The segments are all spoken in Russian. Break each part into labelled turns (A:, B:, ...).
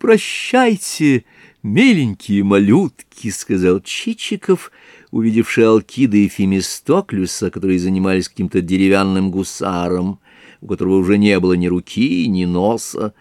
A: Прощайте, миленькие малютки, — сказал Чичиков, увидевший Алкида и Фемистоклюса, которые занимались каким-то деревянным гусаром, у которого уже не было ни руки, ни носа.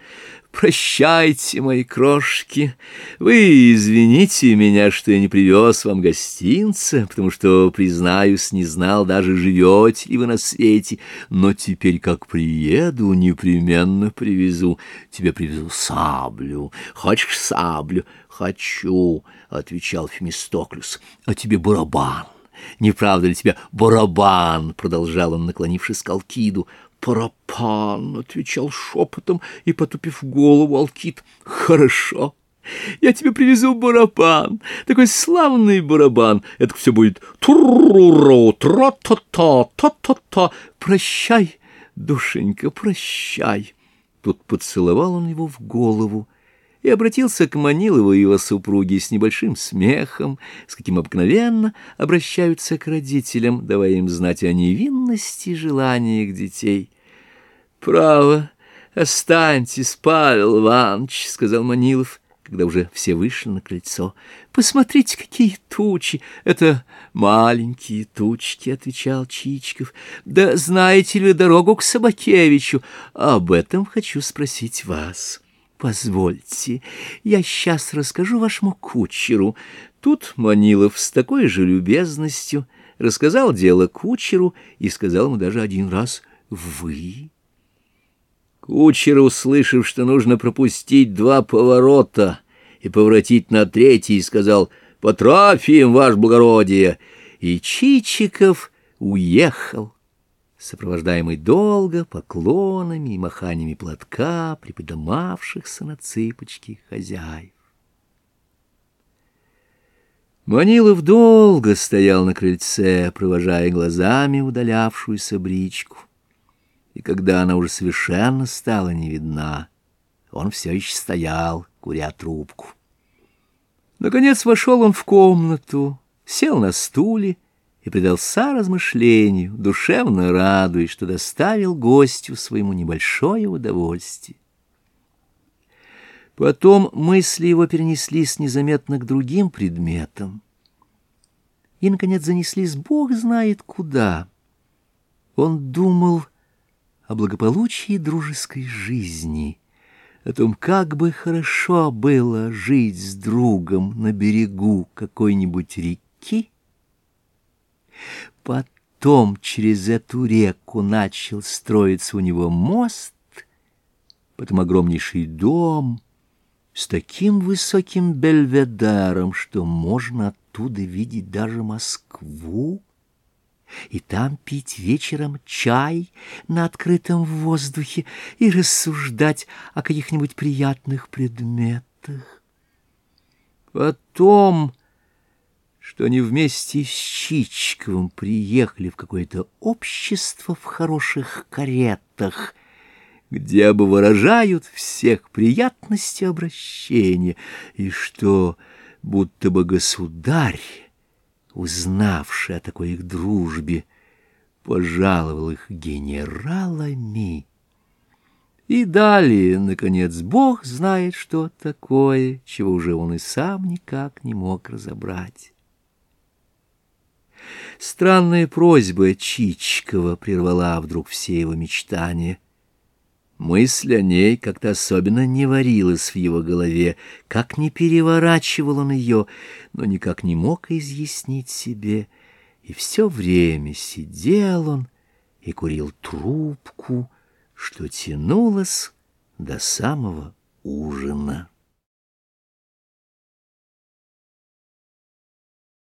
A: Прощайте, мои крошки. Вы извините меня, что я не привез вам гостинца, потому что, признаюсь, не знал даже, живете ли вы на свете. Но теперь, как приеду, непременно привезу. Тебе привезу саблю. Хочешь саблю? Хочу, — отвечал Фемистоклюс. А тебе барабан. Не правда ли тебе барабан? — продолжал он, наклонившись к Алкиду. «Парапан», — отвечал шепотом и, потупив голову, Алкит. «Хорошо, я тебе привезу барабан, такой славный барабан. Это все будет туруру, тра-та-та, та-та-та. Прощай, душенька, прощай». Тут поцеловал он его в голову и обратился к Манилову и его супруге с небольшим смехом, с каким обыкновенно обращаются к родителям, давая им знать о невинности желаниях детей. «Право, останьтесь, Павел Иванович», — сказал Манилов, когда уже все вышли на крыльцо. «Посмотрите, какие тучи! Это маленькие тучки», — отвечал Чичиков. «Да знаете ли дорогу к Собакевичу? Об этом хочу спросить вас». «Позвольте, я сейчас расскажу вашему кучеру». Тут Манилов с такой же любезностью рассказал дело кучеру и сказал ему даже один раз «Вы». Кучер, услышав, что нужно пропустить два поворота и поворотить на третий, сказал «Потрафим, ваше благородие!» И Чичиков уехал сопровождаемый долго поклонами и маханиями платка приподымавшихся на цыпочки хозяев. Манилов долго стоял на крыльце, провожая глазами удалявшуюся бричку, и когда она уже совершенно стала не видна, он все еще стоял, куря трубку. Наконец вошел он в комнату, сел на стуле и предался размышлению, душевно радуясь, что доставил гостю своему небольшое удовольствие. Потом мысли его перенеслись незаметно к другим предметам и, наконец, занеслись Бог знает куда. Он думал о благополучии дружеской жизни, о том, как бы хорошо было жить с другом на берегу какой-нибудь реки, Потом через эту реку начал строиться у него мост, потом огромнейший дом с таким высоким бельведером, что можно оттуда видеть даже Москву, и там пить вечером чай на открытом воздухе и рассуждать о каких-нибудь приятных предметах. Потом что они вместе с Чичковым приехали в какое-то общество в хороших каретах, где бы выражают всех приятности обращения, и что будто бы государь, узнавший о такой их дружбе, пожаловал их генералами. И далее, наконец, Бог знает, что такое, чего уже он и сам никак не мог разобрать. Странная просьба Чичкова прервала вдруг все его мечтания. Мысль о ней как-то особенно не варилась в его голове, как не переворачивал он ее, но никак не мог изъяснить себе. И все время сидел он и курил трубку, что тянулось до самого ужина.